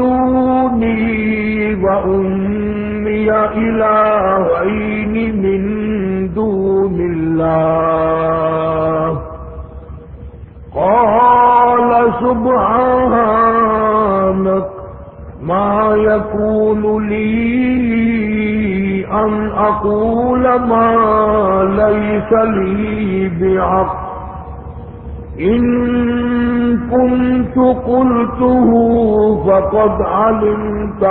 اتخذوني وأمي إلهين من دون الله. قال سبحانك ما يكون لي أن أقول ما ليس لي بعقل إن كنت قلته فقد علمت.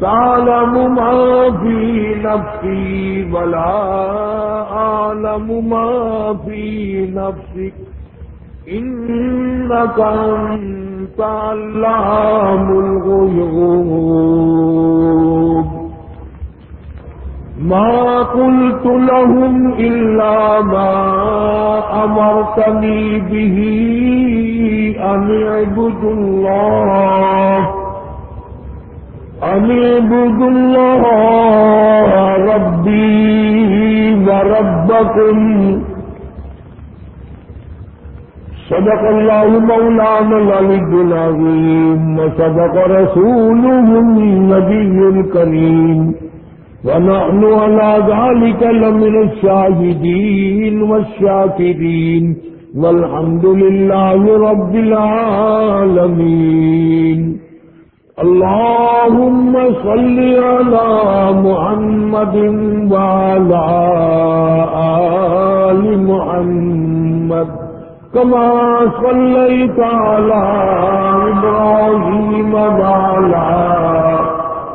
تعلم ما في نفسي ولا أعلم ما في نفسك. إنك أنت علام الغيوب. ما قلت لهم إلا ما أمرتني به أن اعبدوا الله، أن اعبدوا الله ربي وربكم. صدق الله مولانا العلي العظيم وصدق رسوله النبي الكريم. ونحن على ذلك لمن الشاهدين والشاكرين والحمد لله رب العالمين. اللهم صل على محمد وعلى آل محمد كما صليت على إبراهيم وعلى آل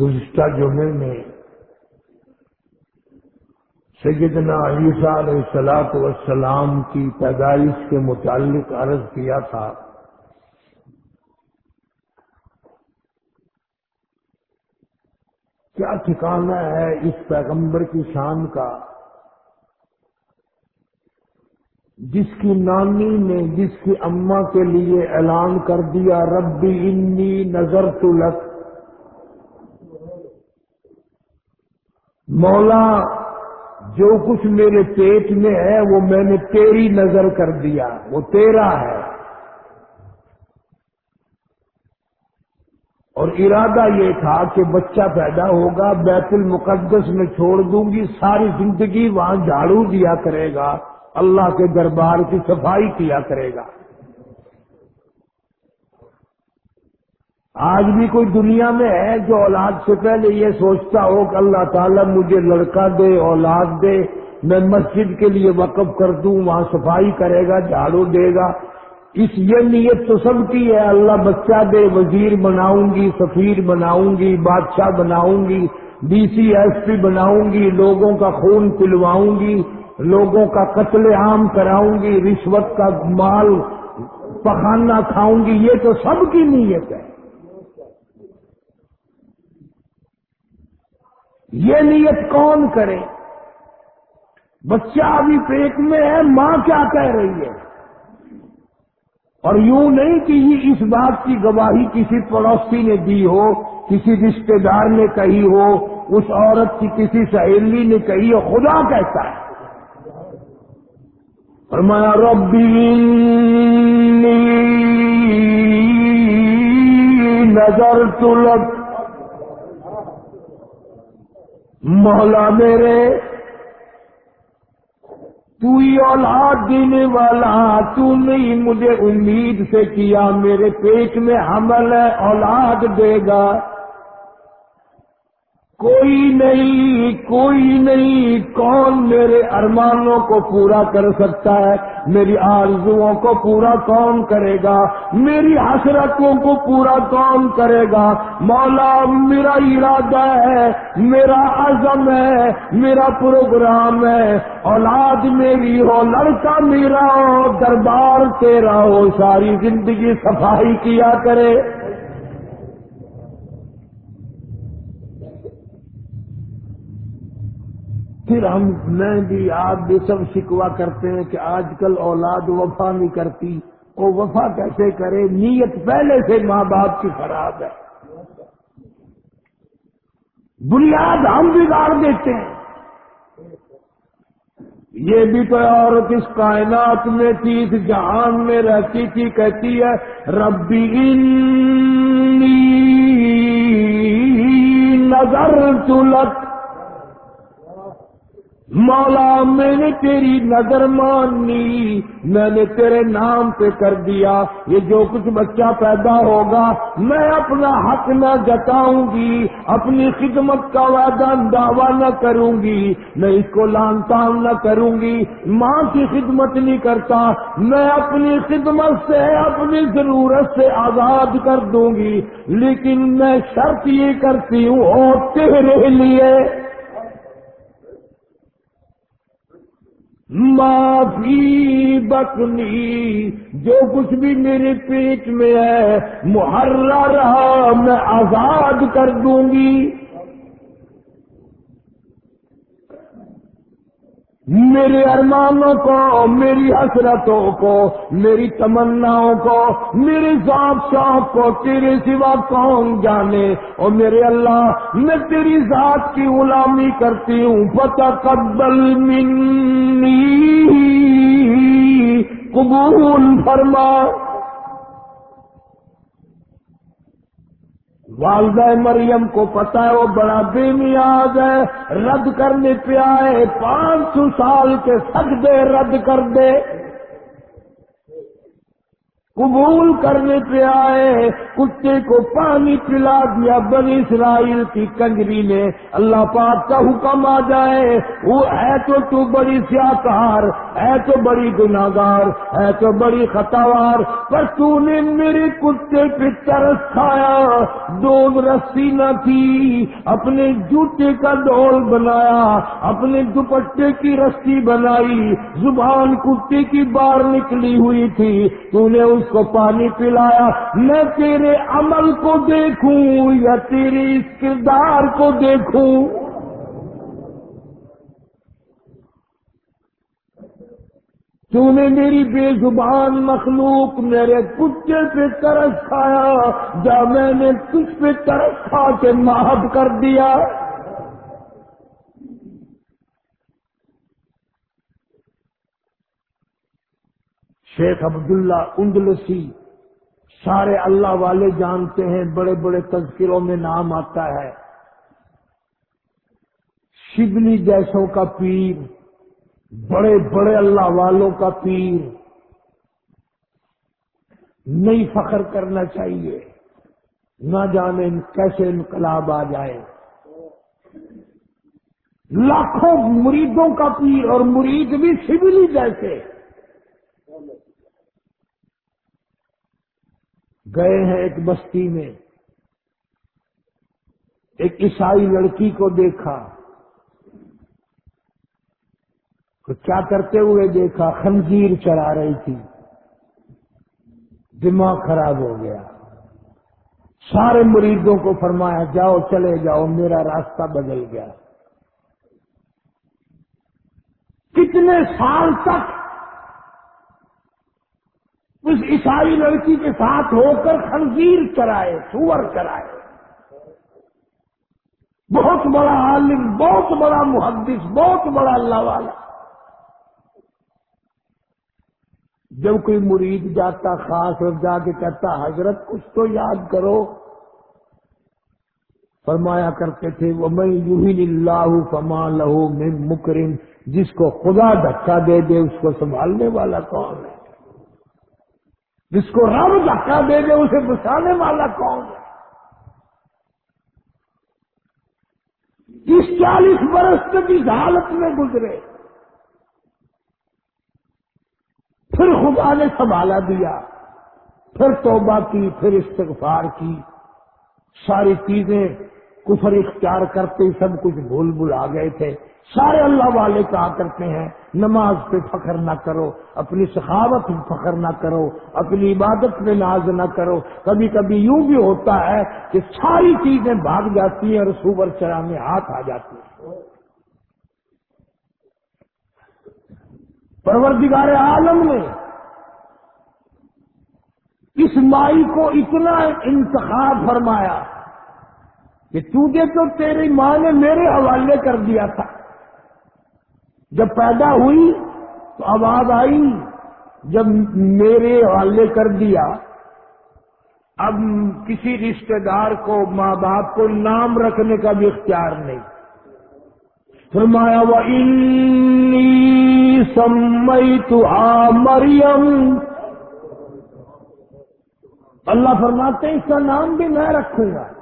گزشتہ جمعے میں سیدنا عیسیٰ علیہ السلاط والسلام کی پیدائش کے متعلق عرض کیا تھا۔ کیا ٹھکانا ہے اس پیغمبر کی شان کا؟ جس کی نانی نے جس کی اماں کے لیے اعلان کر دیا، ربی انی نظر تلک مولا، جو کچھ میرے پیٹ میں ہے، وہ میں نے تیری نظر کر دیا، وہ تیرا ہے۔ اور ارادہ یہ تھا کہ بچہ پیدا ہوگا، بیت المقدس میں چھوڑ دوں گی، ساری زندگی وہاں جھاڑو دیا کرے گا، اللہ کے دربار کی صفائی کیا کرے گا۔ آج بھی کوئی دنیا میں ہے جو اولاد سے پہلے یہ سوچتا ہو کہ اللہ تعالیٰ مجھے لڑکا دے، اولاد دے، میں مسجد کے لیے وقف کر دوں، وہاں صفائی کرے گا، جھاڑو دے گا۔ اس یہ نیت تو سب کی ہے، اللہ بچہ دے، وزیر بناؤں گی، سفیر بناؤں گی، بادشاہ بناؤں گی، ڈی سی ایس پی بناؤں گی، لوگوں کا خون پلواؤں گی، لوگوں کا قتل عام کراؤں گی، رشوت کا مال پخانا کھاؤں گی۔ یہ تو سب کی نیت ہے۔ یہ نیت کون کرے؟ بچہ ابھی پیٹ میں ہے، ماں کیا کہہ رہی ہے؟ اور یوں نہیں کہ یہ اس بات کی گواہی کسی پڑوسی نے دی ہو، کسی رشتے دار نے کہی ہو، اس عورت کی کسی سہیلی نے کہی ہو، خدا کہتا ہے۔ اور میں ربی نظر تلک مولا میرے تو ہی اولاد دینے والا، تو نہیں مجھے امید سے کیا میرے پیٹ میں حمل ہے، اولاد دے گا۔ کوئی نہیں کوئی نہیں، کون میرے ارمانوں کو پورا کر سکتا ہے؟ میری آرزوؤں کو پورا کون کرے گا؟ میری حسرتوں کو پورا کون کرے گا؟ مولا، میرا ارادہ ہے، میرا عزم ہے، میرا پروگرام ہے۔ اولاد میری ہو، لڑکا میرا ہو، دربار تیرا ہو، ساری زندگی صفائی کیا کرے۔ پھر ہم میں بھی آپ بھی سب شکوا کرتے ہیں کہ آج کل اولاد وفا نہیں کرتی وہ وفا کیسے کرے؟ نیت پہلے سے ماں باپ کی خراب ہے۔ بنیاد ہم بگاڑ دیتے ہیں۔ یہ بھی تو عورت اس کائنات میں تھی، اس جہان میں رہتی تھی، کہتی ہے، ربی نظر چلت مولا میں نے تیری نظر مانی، میں نے تیرے نام پہ کر دیا۔ یہ جو کچھ بچہ پیدا ہوگا، میں اپنا حق نہ جتاؤں گی، اپنی خدمت کا وعدہ دعویٰ نہ کروں گی، میں اس کو لان تان نہ کروں گی۔ ماں کی خدمت نہیں کرتا، میں اپنی خدمت سے، اپنی ضرورت سے آزاد کر دوں گی۔ لیکن میں شرط یہ کرتی ہوں، اور تیرے لیے معافی بکنی، جو کچھ بھی میرے پیٹ میں ہے محرہ رہا، میں آزاد کر دوں گی۔ میرے ارمانوں کو، میری حسرتوں کو، میری تمناؤں کو، میرے ذات شوق کو، تیرے سوا کون جانے؟ اور میرے اللہ، میں تیری ذات کی غلامی کرتی ہوں۔ پتہ قبل منی، قبول فرما۔ والدہ مریم کو پتا ہے وہ بڑا بے نیاز ہے، رد کرنے پہ آئے، پانچ سو سال کے سجدے رد کر دے۔ قبول کرنے پہ آئے۔ کتے کو پانی پلا دیا، بنی اسرائیل کی کنجری نے۔ اللہ پاک کا حکم آ جائے۔ وہ ہے تو تو بڑی سیاکار ہے تو بڑی گناگار ہے تو بڑی خطاوار۔ پر تو نے میرے کتے پہ ترس کھایا۔ دو رسی نہ تھی۔ اپنے جوتے کا ڈول بنایا۔ اپنے دوپٹے کی رسی بنائی۔ زبان کتے کی بار نکلی ہوئی تھی۔ تو نے اس کو پانی پلایا، میں تیرے عمل کو دیکھوں یا تیرے اس کردار کو دیکھوں؟ تو نے میری بے زبان مخلوق میرے کتے پہ ترس کھایا جب میں نے کچھ پہ ترس کھا کے معاف کر دیا۔ شیخ عبداللہ اندلسی، سارے اللہ والے جانتے ہیں، بڑے بڑے تذکروں میں نام آتا ہے۔ شبلی جیسوں کا پیر، بڑے بڑے اللہ والوں کا پیر۔ نہیں فخر کرنا چاہیے، نہ جانے کیسے انقلاب آ جائے۔ لاکھوں مریدوں کا پیر اور مرید بھی شبلی جیسے۔ گئے ہیں ایک بستی میں۔ ایک عیسائی لڑکی کو دیکھا۔ تو کیا کرتے ہوئے دیکھا؟ خنزیر چلا رہی تھی۔ دماغ خراب ہو گیا۔ سارے مریضوں کو فرمایا، جاؤ چلے جاؤ، میرا راستہ بدل گیا۔ کتنے سال تک اس عیسائی لڑکی کے ساتھ ہو کر خنزیر کرائے سور کرائے بہت بڑا عالم، بہت بڑا محدث، بہت بڑا اللہ والا۔ جب کوئی مرید جاتا، خاص اور جا کے کہتا، حضرت کچھ تو یاد کرو۔ فرمایا کرتے تھے وہ میں یوں اللہ فما لہو میں مکرم جس کو خدا دھکا دے دے، اس کو سنبھالنے والا کون ہے؟ جس کو رب دھکا دے دے اسے بسانے والا کون ہے؟ اس چالیس برس تک اس حالت میں گزرے۔ پھر خدا نے سنبھالا دیا، پھر توبہ کی، پھر استغفار کی۔ ساری چیزیں کفر اختیار کرتے سب کچھ بھول بھول آ گئے تھے۔ سارے اللہ والے کہا کرتے ہیں، نماز پہ فخر نہ کرو، اپنی سخاوت پہ فخر نہ کرو، اپنی عبادت میں ناز نہ کرو۔ کبھی کبھی یوں بھی ہوتا ہے کہ ساری چیزیں بھاگ جاتی ہیں اور سوبر چرا میں ہاتھ آ جاتی ہیں۔ پروردگار عالم نے اس مائی کو اتنا انتخاب فرمایا کہ تجھے تو تیری ماں نے میرے حوالے کر دیا تھا۔ جب پیدا ہوئی تو آواز آئی، جب میرے حوالے کر دیا۔ اب کسی رشتہ دار کو ماں باپ کو نام رکھنے کا بھی اختیار نہیں۔ فرمایا وہ سمئی تو مریم اللہ فرماتے ہیں، اس کا نام بھی میں رکھوں گا۔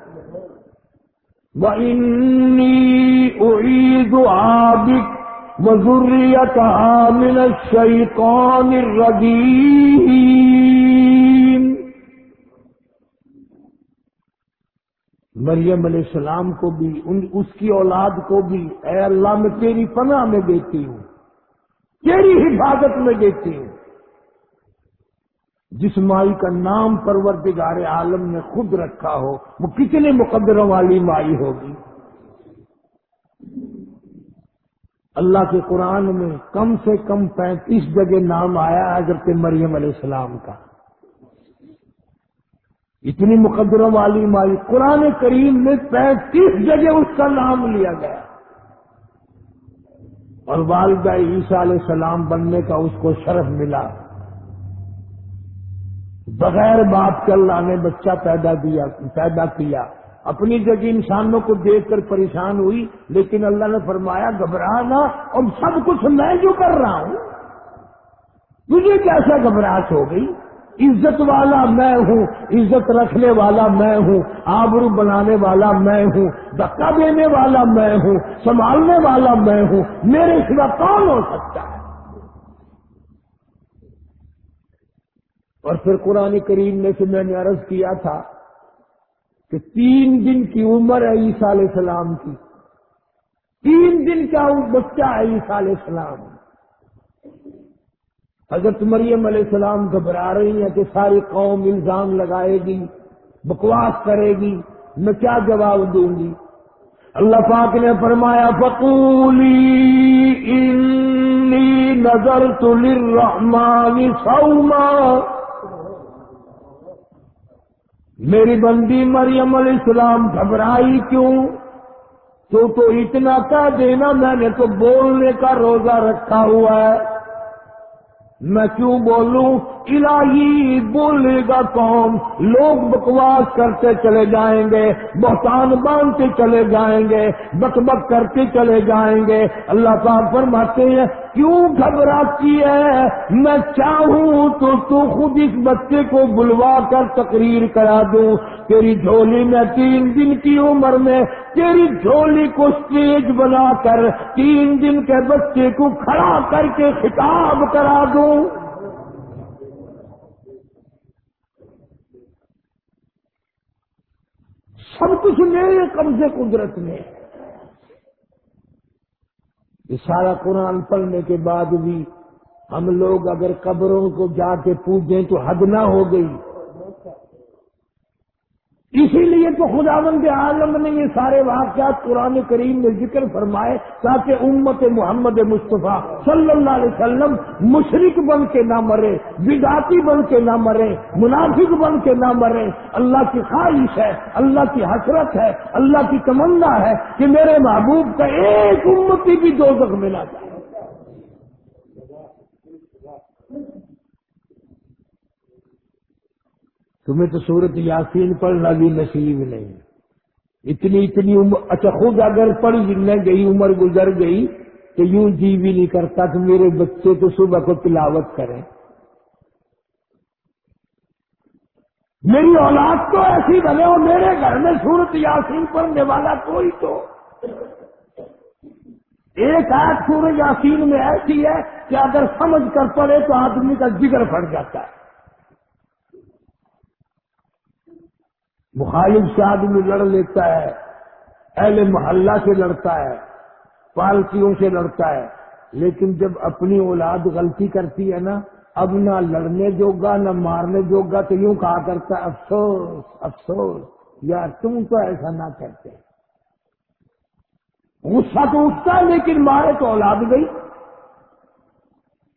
وہ انی آبک وذريتها من الشيطان الرجيم مریم علیہ السلام کو بھی، ان، اس کی اولاد کو بھی، اے اللہ میں تیری پناہ میں دیتی ہوں، تیری حفاظت میں دیتی ہوں۔ جس مائی کا نام پروردگار عالم نے خود رکھا ہو، وہ کتنے مقدروں والی مائی ہوگی؟ اللہ کے قرآن میں کم سے کم پینتیس جگہ نام آیا حضرت مریم علیہ السلام کا۔ اتنی مقدروں والی مائی، قرآن کریم میں پینتیس جگہ اس کا نام لیا گیا۔ اور والدہ عیسیٰ علیہ السلام بننے کا اس کو شرف ملا۔ بغیر باپ کے اللہ نے بچہ پیدا دیا، پیدا کیا۔ اپنی جگہ انسانوں کو دیکھ کر پریشان ہوئی، لیکن اللہ نے فرمایا گھبرانا اور سب کچھ میں جو کر رہا ہوں، مجھے کیسا گھبراہٹ ہو گئی؟ عزت والا میں ہوں، عزت رکھنے والا میں ہوں، آبرو بنانے والا میں ہوں دکا دینے والا میں ہوں، سنبھالنے والا میں ہوں، میرے سوا کون ہو سکتا ہے؟ اور پھر قرآن کریم میں سے میں نے عرض کیا تھا کہ تین دن کی عمر ہے عیسیٰ علیہ السلام کی۔ تین دن کا بچہ ہے عیسیٰ علیہ السلام۔ حضرت مریم علیہ السلام گھبرا رہی ہیں کہ ساری قوم الزام لگائے گی، بکواس کرے گی۔ میں کیا جواب دوں گی؟ اللہ پاک نے فرمایا بکولی نظر تو للرحمن سوما میری بندی مریم علیہ السلام گھبرائی کیوں؟ تو تو اتنا کہہ دینا میں نے تو بولنے کا روزہ رکھا ہوا ہے۔ میں کیوں بولوں؟ الہی بولے گا کون لوگ بکواس کرتے چلے جائیں گے، بہتان باندھتے چلے جائیں گے بک بک کرتے چلے جائیں گے۔ اللہ پاک فرماتے ہیں، کیوں گھبراتی ہے؟ میں چاہوں تو تو خود اس بچے کو بلوا کر تقریر کرا دوں۔ تیری جھولی میں تین دن کی عمر میں، تیری جھولی کو اسٹیج بنا کر تین دن کے بچے کو کھڑا کر کے خطاب کرا دوں۔ سب کچھ میرے قبضے قدرت میں۔ یہ سارا قرآن پڑھنے کے بعد بھی ہم لوگ اگر قبروں کو جا کے پوجیں تو حد نہ ہو گئی۔ اسی لیے تو خدا بند عالم نے یہ سارے واقعات قرآن کریم میں ذکر فرمائے تاکہ امت محمد مصطفیٰ صلی اللہ علیہ وسلم مشرق بن کے نہ مرے بداتی بن کے نہ مرے، منافق بن کے نہ مرے۔ اللہ کی خواہش ہے، اللہ کی حسرت ہے، اللہ کی تمنا ہے کہ میرے محبوب کا ایک امتی بھی دو زخ ملا جائے۔ تمہیں تو صورت یاسین پڑھنا بھی نصیب نہیں اتنی اتنی عمر اچھا خود اگر پڑھ جن گئی، عمر گزر گئی تو یوں جی بھی نہیں کرتا کہ میرے بچے تو صبح کو تلاوت کریں۔ میری اولاد تو ایسی بنے اور میرے گھر میں صورت یاسین پڑھنے والا کوئی تو ایک آٹھ سورج یاسین میں ایسی ہے کہ اگر سمجھ کر پڑے تو آدمی کا جگر پھٹ جاتا ہے۔ مخالف سے آدمی لڑ لیتا ہے، اہل محلہ سے لڑتا ہے، پالکیوں سے لڑتا ہے۔ لیکن جب اپنی اولاد غلطی کرتی ہے نا، اب نہ لڑنے جوگا، نہ مارنے جوگا تو یوں کہا کرتا ہے، افسوس افسوس، یار تم تو ایسا نہ کرتے۔ غصہ تو اٹھتا ہے لیکن مارے تو اولاد گئی۔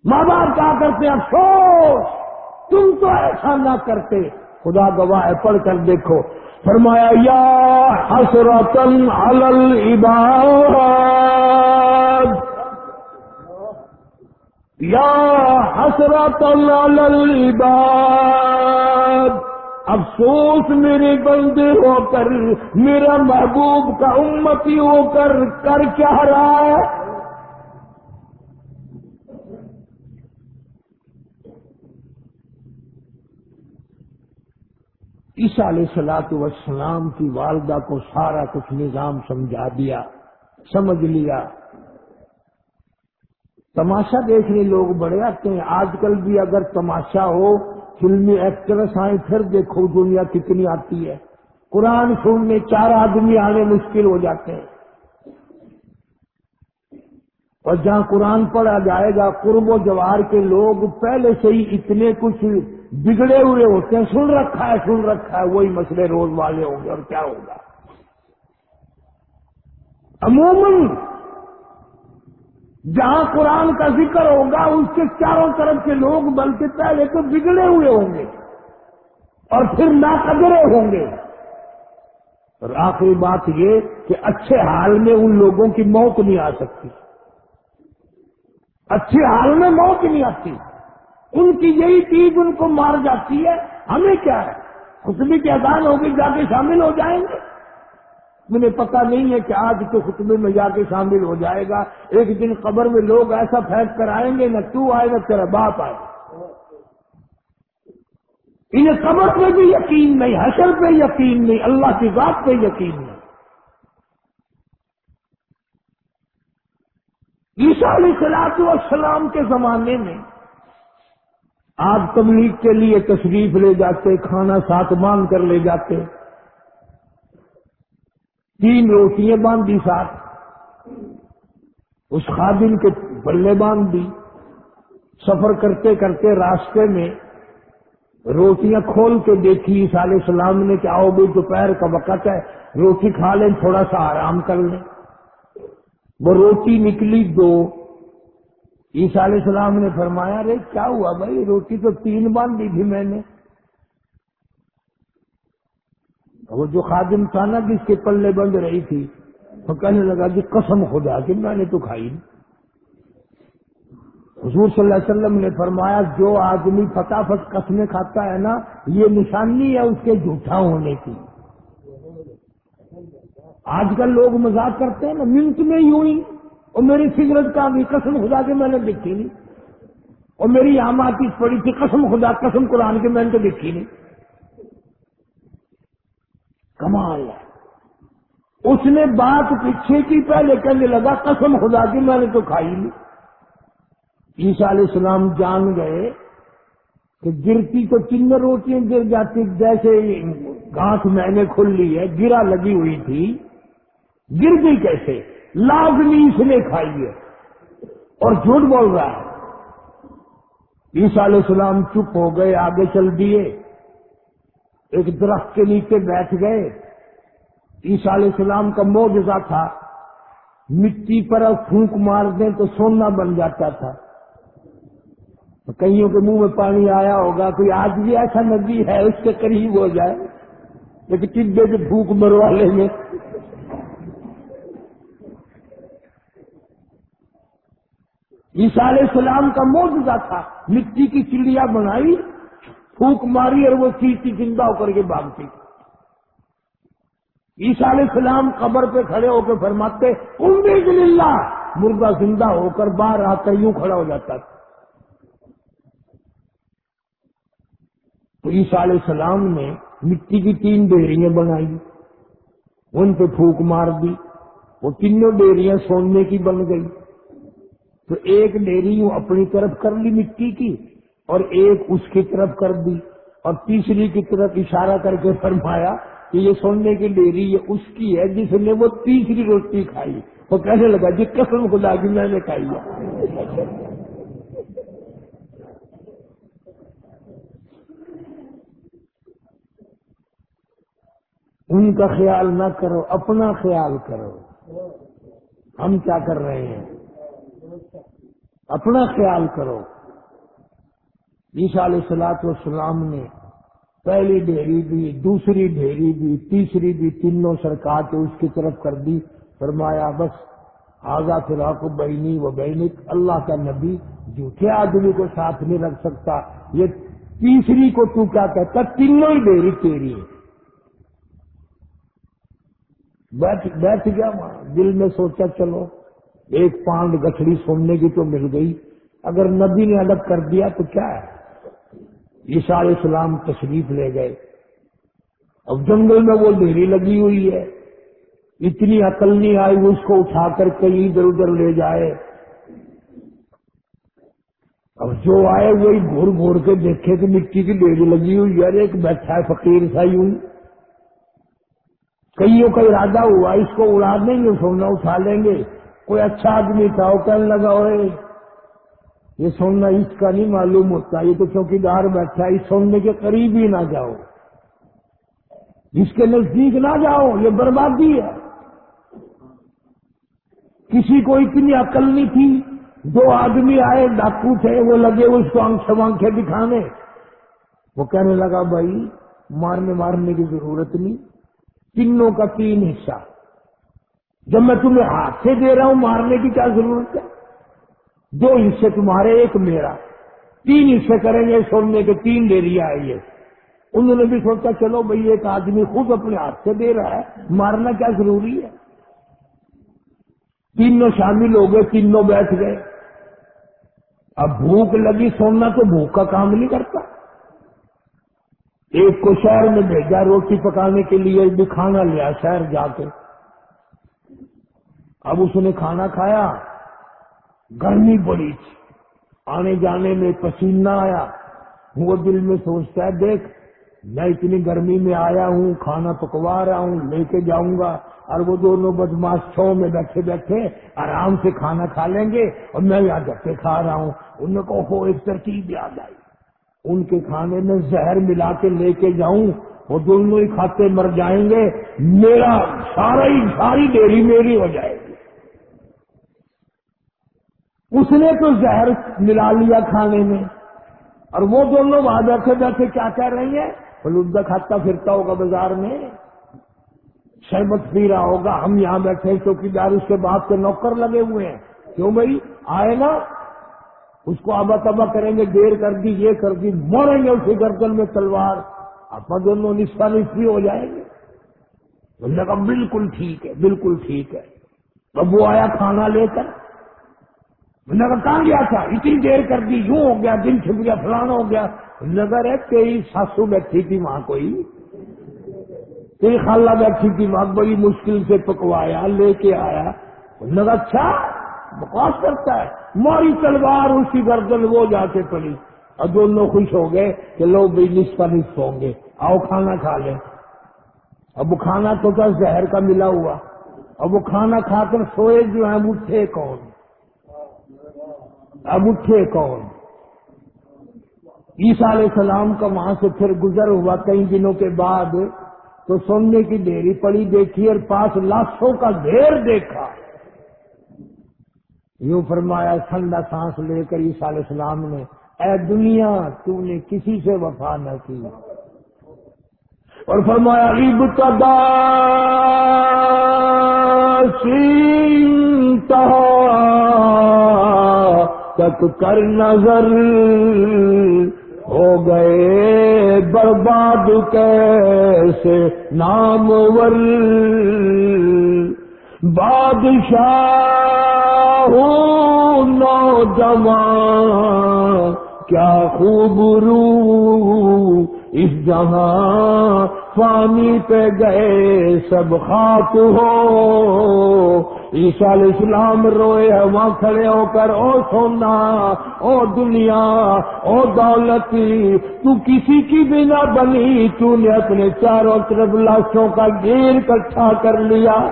ماں باپ کہا کرتے افسوس، تم تو ایسا نہ کرتے۔ خدا گواہ ہے، پڑھ کر دیکھو۔ فرمایا، یا حسرتن علی العباد۔ یا حسرتن علی العباد۔ افسوس میرے بندے ہو کر، میرا محبوب کا امتی ہو کر کر کیا رہا ہے؟ عیسیٰ علیہ سلاط وسلام کی والدہ کو سارا کچھ نظام سمجھا دیا، سمجھ لیا۔ تماشا دیکھنے لوگ بڑے آتے ہیں۔ آج کل بھی اگر تماشا ہو، فلمی ایکٹریس آئیں، پھر دیکھو دنیا کتنی آتی ہے۔ قرآن سننے چار آدمی آنے مشکل ہو جاتے ہیں۔ اور جہاں قرآن پڑھا جائے گا، قرب و جوار کے لوگ پہلے سے ہی اتنے کچھ بگڑے ہوئے ہوتے ہیں، سن رکھا ہے، سن رکھا ہے، وہی مسئلے روز والے ہوں گے اور کیا ہوگا؟ عموماً جہاں قرآن کا ذکر ہوگا، اس کے چاروں طرف کے لوگ بلکہ پہلے تو بگڑے ہوئے ہوں گے اور پھر ناقدرے ہوں گے۔ اور آخری بات یہ کہ اچھے حال میں ان لوگوں کی موت نہیں آ سکتی۔ اچھے حال میں موت نہیں آتی۔ ان کی یہی چیز ان کو مار جاتی ہے۔ ہمیں کیا ہے؟ خطبے کی اذان ہوگی، جا کے شامل ہو جائیں گے۔ مجھے پتا نہیں ہے کہ آج کے خطبے میں جا کے شامل ہو جائے گا۔ ایک دن قبر میں لوگ ایسا پھینک کر آئیں گے، نہ تو آئے نہ تیرا باپ آئے انہیں قبر پہ بھی یقین نہیں، حشر پہ یقین نہیں، اللہ کی ذات پہ یقین نہیں۔ عیسیٰ علیہ سلاط والسلام کے زمانے میں آپ تبلیغ کے لیے تشریف لے جاتے، کھانا ساتھ باندھ کر لے جاتے۔ تین روٹیاں باندھ دی ساتھ۔ اس خادم کے بلے باندھ دی سفر کرتے کرتے راستے میں روٹیاں کھول کے دیکھی علیہ السلام نے کہ آؤ بھی دوپہر کا وقت ہے، روٹی کھا لیں، تھوڑا سا آرام کر لیں۔ وہ روٹی نکلی، دو عیسیٰ علیہ السلام نے فرمایا رے کیا ہوا بھائی؟ روٹی تو تین باندھ دی تھی میں نے۔ وہ جو خادم تھا نا، جس کے پلے بند رہی تھی، وہ کہنے لگا کہ قسم خدا کہ میں نے تو کھائی۔ نہیں حضور صلی اللہ علیہ وسلم نے فرمایا، جو آدمی فٹافٹ قسمیں کھاتا ہے نا، یہ نشانی ہے اس کے جھوٹا ہونے کی۔ آج کل لوگ مزاق کرتے ہیں نا منٹ میں یوں ہی۔ اور میری سگریٹ کا بھی قسم خدا کے میں نے دیکھی نہیں۔ اور میری آتی پڑی تھی قسم خدا، قسم قرآن کے میں نے تو دیکھی نہیں۔ کمال ہے۔ اس نے بات پیچھے کی پہلے کہنے لگا قسم خدا کی میں نے تو کھائی نہیں۔ عیسیٰ علیہ السلام جان گئے کہ گرتی تو تین روٹیاں گر جاتی، جیسے گھاس میں نے کھل لی ہے، گرا لگی ہوئی تھی۔ گر گئی کیسے؟ لازمی اس نے کھائی ہے۔ اور جھوٹ بول رہا ہے۔ عیسیٰ علیہ السلام چپ ہو گئے، آگے چل دیے۔ ایک درخت کے نیچے بیٹھ گئے۔ عیسیٰ علیہ السلام کا موجزہ تھا۔ مٹی پر پھونک مار دیں تو سونا بن جاتا تھا۔ کئیوں کے منہ میں پانی آیا ہوگا، کوئی آج بھی ایسا ندی ہے، اس کے قریب ہو جائے۔ لیکن ٹبے کے پھونک مروا لیں۔ گے عیسیٰ علیہ السلام کا موجودہ تھا، مٹی کی چڑیا بنائی پھوک ماری اور وہ چیزی زندہ ہو کر کے بھاگتی عیسیٰ علیہ السلام قبر پہ کھڑے ہو کے فرماتے امید اللہ، مردہ زندہ ہو کر باہر آ کر یوں کھڑا ہو جاتا تھا۔ تو عیسیٰ علیہ السلام نے مٹی کی تین ڈیریاں بنائی، ان پہ پھوک مار دی، وہ تینوں ڈیریاں سونے کی بن گئی تو ایک ڈیری یوں اپنی طرف کر لی مٹی کی اور ایک اس کی طرف کر دی اور تیسری کی طرف اشارہ کر کے فرمایا کہ یہ سونے کی ڈیری یہ اس کی ہے جس نے وہ تیسری روٹی کھائی۔ وہ کہنے لگا جی قسم خدا کی میں نے کھائی ہے۔ ان کا خیال نہ کرو، اپنا خیال کرو۔ ہم کیا کر رہے ہیں؟ اپنا خیال کرو۔ عیسیٰ علیہ سلاط والسلام نے پہلی ڈھیری بھی دوسری ڈھیری بھی تیسری بھی تینوں سرکار کے اس کی طرف کر دی۔ فرمایا، بس آگا فراق بینی و بینک۔ اللہ کا نبی جھوٹے آدمی کو ساتھ نہیں رکھ سکتا۔ یہ تیسری کو تو کیا کہتا تینوں ہی ڈیری تیری ہے بیٹھ گیا، دل میں سوچا، چلو۔ ایک پانڈ گٹھڑی سننے کی تو مل گئی۔ اگر نبی نے الگ کر دیا تو کیا ہے؟ عیسیٰ علیہ السلام تشریف لے گئے۔ اب جنگل میں وہ ڈھیری لگی ہوئی ہے۔ اتنی عقل نہیں آئی وہ اس کو اٹھا کر کہیں ادھر ادھر لے جائے۔ اب جو آئے وہی گھور گھور کے دیکھے کہ مٹی کی ڈیری لگی ہوئی ہے۔ ایک بیٹھا ہے، فقیر سا یوں کئیوں کا ارادہ ہوا؟ اس کو اڑا دیں گے، سونا اٹھا لیں گے۔ کوئی اچھا آدمی تھا، وہ کہنے لگا ہوئے یہ سونا اس کا نہیں معلوم ہوتا، یہ تو چوکی دار بیٹھا اس سونے کے قریب ہی نہ جاؤ۔ جس کے نزدیک نہ جاؤ، یہ بربادی ہے۔ کسی کو اتنی عقل نہیں تھی، دو آدمی آئے، ڈاکو تھے، وہ لگے اس کو آنکھ سوانکھیں دکھانے۔ وہ کہنے لگا، بھائی، مارنے مارنے کی ضرورت نہیں، تینوں کا تین حصہ۔ جب میں تمہیں ہاتھ سے دے رہا ہوں، مارنے کی کیا ضرورت ہے؟ دو حصے تمہارے، ایک میرا۔ تین حصے کریں گے، سونے کے تین دے دیا ہے یہ انہوں نے بھی سوچا، چلو بھائی، ایک آدمی خود اپنے ہاتھ سے دے رہا ہے، مارنا کیا ضروری ہے؟ تینوں شامل ہو گئے، تینوں بیٹھ گئے۔ اب بھوک لگی، سونا تو بھوک کا کام نہیں کرتا۔ ایک کو شہر میں بھیجا، روٹی پکانے کے لیے بھی کھانا لیا، شہر جا کے۔ اب اس نے کھانا کھایا، گرمی بڑی تھی۔ آنے جانے میں پسینہ آیا۔ وہ دل میں سوچتا ہے، دیکھ، میں اتنی گرمی میں آیا ہوں، کھانا پکوا رہا ہوں، لے کے جاؤں گا۔ اور وہ دونوں بدماش چھو میں بیٹھے بیٹھے آرام سے کھانا کھا لیں گے اور میں یہاں دھکے کھا رہا ہوں۔ ان کو ہو، ایک ترکیب یاد آئی۔ ان کے کھانے میں زہر ملا کے لے کے جاؤں، وہ دونوں ہی کھاتے مر جائیں گے۔ میرا سارا ہی ساری ڈیری میری ہو جائے۔ اس نے تو زہر ملا لیا کھانے میں۔ اور وہ دونوں وہاں بیٹھے بیٹھے کیا کہہ رہی ہیں؟ فلودہ کھاتا پھرتا ہوگا بازار میں۔ شربت پی رہا ہوگا۔ ہم یہاں بیٹھے چوکی دار اس کے بعد کے نوکر لگے ہوئے ہیں۔ کیوں بھائی؟ آئے نا۔ اس کو آبا تبا کریں گے، دیر کر دی، یہ کر دی، موریں گے اسی گردن میں تلوار۔ آپ دونوں نسبا نسبی ہو جائیں گے۔ انہوں نے کہا، بالکل ٹھیک ہے، بالکل ٹھیک ہے۔ اب وہ آیا کھانا لے کر۔ نے کہا کہاں گیا تھا، اتنی دیر کر دی، یوں ہو گیا، دن چھپ گیا، فلانا ہو گیا۔ نگر ہے، تیری ساسو بیٹھی تھی وہاں کوئی۔ تیری خالہ بیٹھی تھی وہاں بڑی مشکل سے پکوایا، لے کے آیا۔ نے کہا اچھا بکواس کرتا ہے۔ ماری تلوار، اسی گردن، وہ جا کے پڑی اور دونوں خوش ہو گئے کہ لوگ بھی نصف نصف ہوں گے۔ آؤ، کھانا کھا لیں۔ اب وہ کھانا تو کیا زہر کا ملا ہوا۔ اب وہ کھانا کھا کر سوئے جو ہیں اٹھے کون؟ اب اٹھے کون؟ عیسیٰ علیہ السلام کا وہاں سے پھر گزر ہوا کئی دنوں کے بعد تو سونے کی ڈیری پڑی، دیکھی اور پاس لاکھوں کا ڈھیر دیکھا۔ یوں فرمایا، ٹھنڈا سانس لے کر عیسیٰ علیہ السلام نے، اے دنیا، تو نے کسی سے وفا نہ کی۔ اور فرمایا ابتدا سینتا تک کر نظر ہو گئے، برباد کیسے نامور بادشاہ نوجوان، کیا خوب رو اس جہاں پانی پہ گئے، سب خاک ہو۔ علیہ السلام روئے ہے وہاں کھڑے ہو کر، او سونا، او دنیا، او دولتی، تو کسی کی بھی نہ بنی، تو نے اپنے چاروں طرف لاشوں کا گیر کٹھا کر لیا۔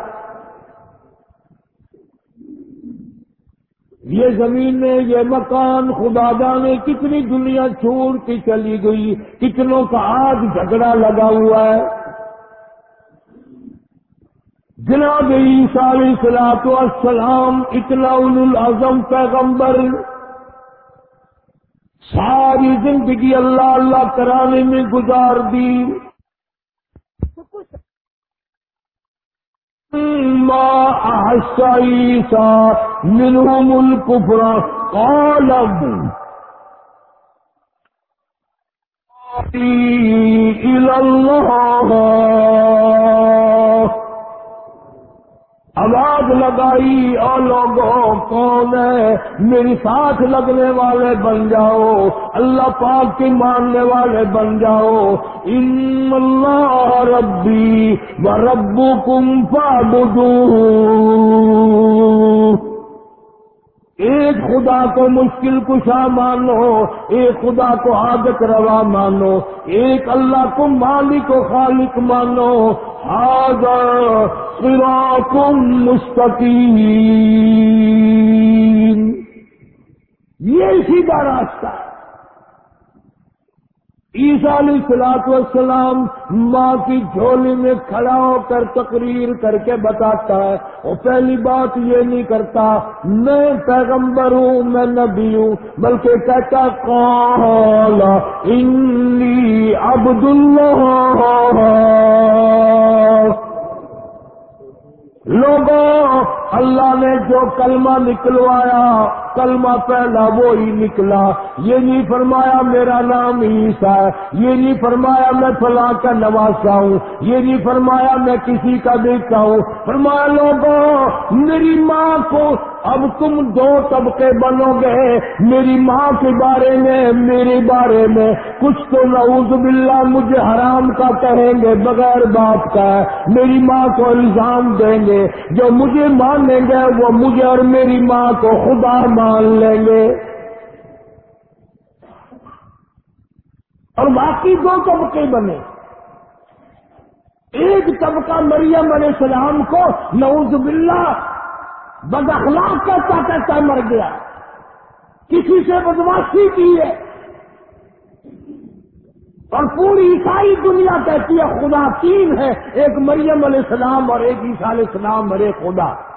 یہ زمین میں، یہ مکان، خدا جانے کتنی دنیا چھوڑ کے چلی گئی، کتنوں کا آج جھگڑا لگا ہوا ہے۔ جناب علیہ سلاط السلام اتنا العظم پیغمبر، ساری زندگی اللہ اللہ کرانے میں گزار دی۔ عيسى منهم الكفر قال إلى الله آواز لگائی اور لوگوں کون ہے؟ میری ساتھ لگنے والے بن جاؤ، اللہ پاک کے ماننے والے بن جاؤ. ان اللہ ربی و ربو کم ایک خدا کو مشکل کشا مانو، ایک خدا کو عادت روا مانو، ایک اللہ کو مالک و خالق مانو صراط مستقیم یہ سیدھا راستہ ہے۔ عیسیٰ علیہ السلاط والسلام ماں کی جھولی میں کھڑا ہو کر تقریر کر کے بتاتا ہے۔ وہ پہلی بات یہ نہیں کرتا، میں پیغمبر ہوں، میں نبی ہوں، بلکہ کہتا کال انی عبد اللہ لوگوں اللہ نے جو کلمہ نکلوایا، کلمہ پہلا وہی نکلا۔ یہ نہیں فرمایا میرا نام عیسا ہے، یہ نہیں فرمایا میں فلاں کا نوازا ہوں، یہ نہیں فرمایا میں کسی کا دیکھتا ہوں۔ فرمایا لوگوں، میری ماں کو اب تم دو طبقے بنو گے، میری ماں کے بارے میں، میرے بارے میں۔ کچھ تو نعوذ باللہ مجھے حرام کا کہیں گے بغیر باپ کا۔ میری ماں کو الزام دیں گے۔ جو مجھے ماں مانیں گے، وہ مجھے اور میری ماں کو خدا مان لیں گے۔ اور باقی دو طبقے بنے۔ ایک طبقہ مریم علیہ السلام کو نعوذ باللہ بد اخلاق کرتا کہتا مر گیا۔ کسی سے بدماشی کی ہے۔ اور پوری عیسائی دنیا کہتی ہے، خدا تین ہے، ایک مریم علیہ السلام اور ایک عیسا علیہ السلام اور ایک خدا۔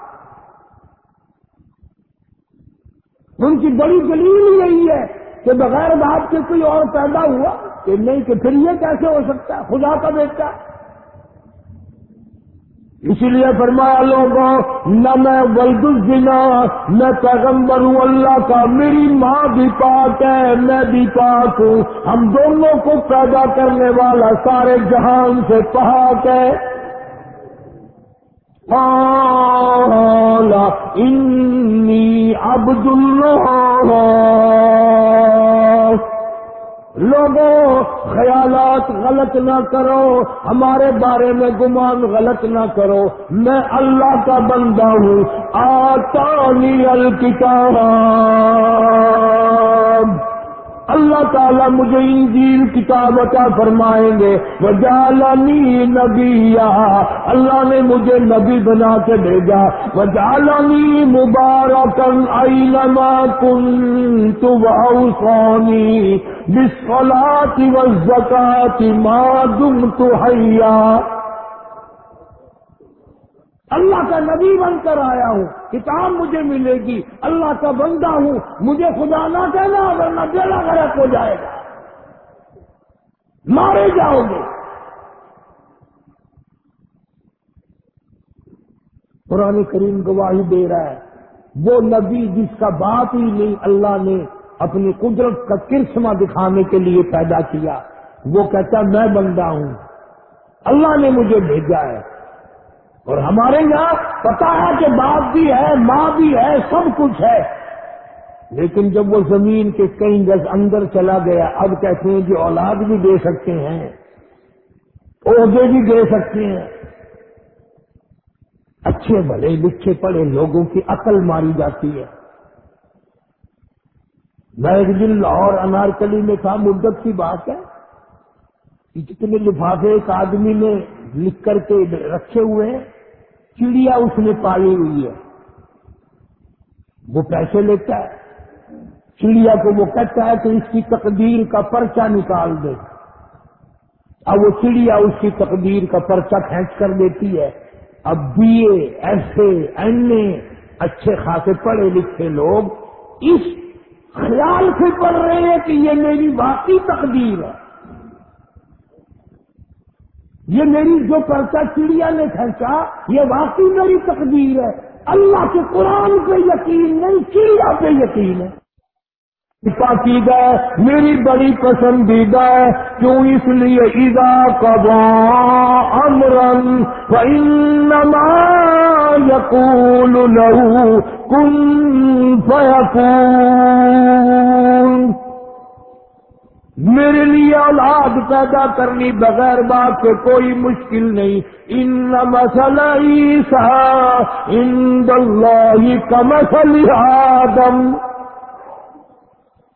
ان کی بڑی دلیل یہی ہے کہ بغیر بات کے کوئی اور پیدا ہوا کہ نہیں کہ پھر یہ کیسے ہو سکتا ہے؟ خدا کا بیٹا۔ اسی لیے فرمایا لوگوں، نہ میں ولد الزنا میں پیغمبر ہوں، اللہ کا۔ میری ماں بھی پاک ہے، میں بھی پاک ہوں۔ ہم دونوں کو پیدا کرنے والا سارے جہان سے پاک ہے۔ عبد اللہ لوگوں خیالات غلط نہ کرو، ہمارے بارے میں گمان غلط نہ کرو۔ میں اللہ کا بندہ ہوں۔ آتا الکتاب۔ اللہ تعالیٰ مجھے انجیل کتاب عطا فرمائیں گے۔ وہ جالانی نبی اللہ نے مجھے نبی بنا کے بھیجا۔ وہ جالانی مبارکن ایلما کن تو اوسانی بسلاتی و زکاتی ماں دم تو حیا۔ اللہ کا نبی بن کر آیا ہوں، کتاب مجھے ملے گی، اللہ کا بندہ ہوں، مجھے خدا نہ کہنا ورنہ بیڑا غرق ہو جائے گا۔ مارے جاؤ گے۔ قرآن کریم گواہی دے رہا ہے، وہ نبی جس کا بات ہی نہیں، اللہ نے اپنی قدرت کا کرسمہ دکھانے کے لیے پیدا کیا۔ وہ کہتا میں بندہ ہوں۔ اللہ نے مجھے بھیجا ہے۔ اور ہمارے یہاں پتا ہے کہ باپ بھی ہے، ماں بھی ہے، سب کچھ ہے۔ لیکن جب وہ زمین کے کئی گز اندر چلا گیا، اب کہتے ہیں کہ اولاد بھی دے سکتے ہیں۔ عہدے بھی دے سکتے ہیں۔ اچھے بھلے لکھے پڑھے لوگوں کی عقل ماری جاتی ہے۔ میں ایک دن لاہور انارکلی میں تھا، مدت کی بات ہے۔ کتنے لفافے ایک آدمی نے لکھ کر کے رکھے ہوئے ہیں۔ چڑیا اس نے پالی ہوئی ہے۔ وہ پیسے لیتا ہے۔ چڑیا کو وہ کہتا ہے کہ اس کی تقدیر کا پرچہ نکال دے۔ اب وہ چڑیا اس کی تقدیر کا پرچہ کھینچ کر دیتی ہے۔ اب B A, S A, N A, اچھے خاصے پڑھے لکھے لوگ اس خیال سے پڑھ رہے ہیں کہ یہ میری واقعی تقدیر ہے۔ یہ میری جو پرچہ چڑیا نے کھینچا یہ واقعی میری تقدیر ہے۔ اللہ کے قرآن پہ یقین نہیں، چڑیا پہ یقین ہے۔ پاکیدہ میری بڑی پسندیدہ ہے کیوں اس لیے ایزا کبا امرن فإنما یقول لہو کن فیکون۔ میرے لیے اولاد پیدا کرنی بغیر بات کے کوئی مشکل نہیں۔ ان مسئلہ عیسا ان اللہ کا مسل آدم۔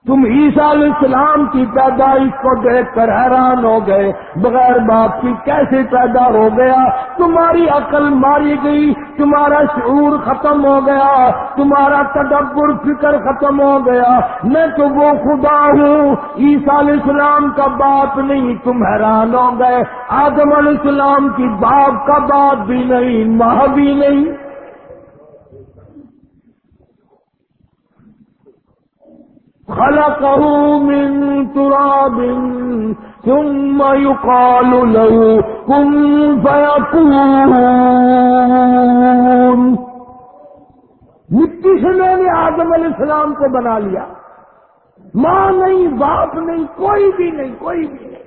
تم عیسیٰ علیہ السلام کی پیدائش کو دیکھ کر حیران ہو گئے، بغیر باپ کی کیسے پیدا ہو گیا؟ تمہاری عقل ماری گئی، تمہارا شعور ختم ہو گیا، تمہارا تدبر، فکر ختم ہو گیا۔ میں تو وہ خدا ہوں، عیسیٰ علیہ السلام کا باپ نہیں، تم حیران ہو گئے۔ آدم علیہ السلام کی باپ کا باپ بھی نہیں، ماں بھی نہیں۔ خلقه من تراب ثم يقال له كن فيكون۔ مٹی سے میں نے آدم علیہ السلام کو بنا لیا۔ ماں نہیں، باپ نہیں، کوئی بھی نہیں، کوئی بھی نہیں۔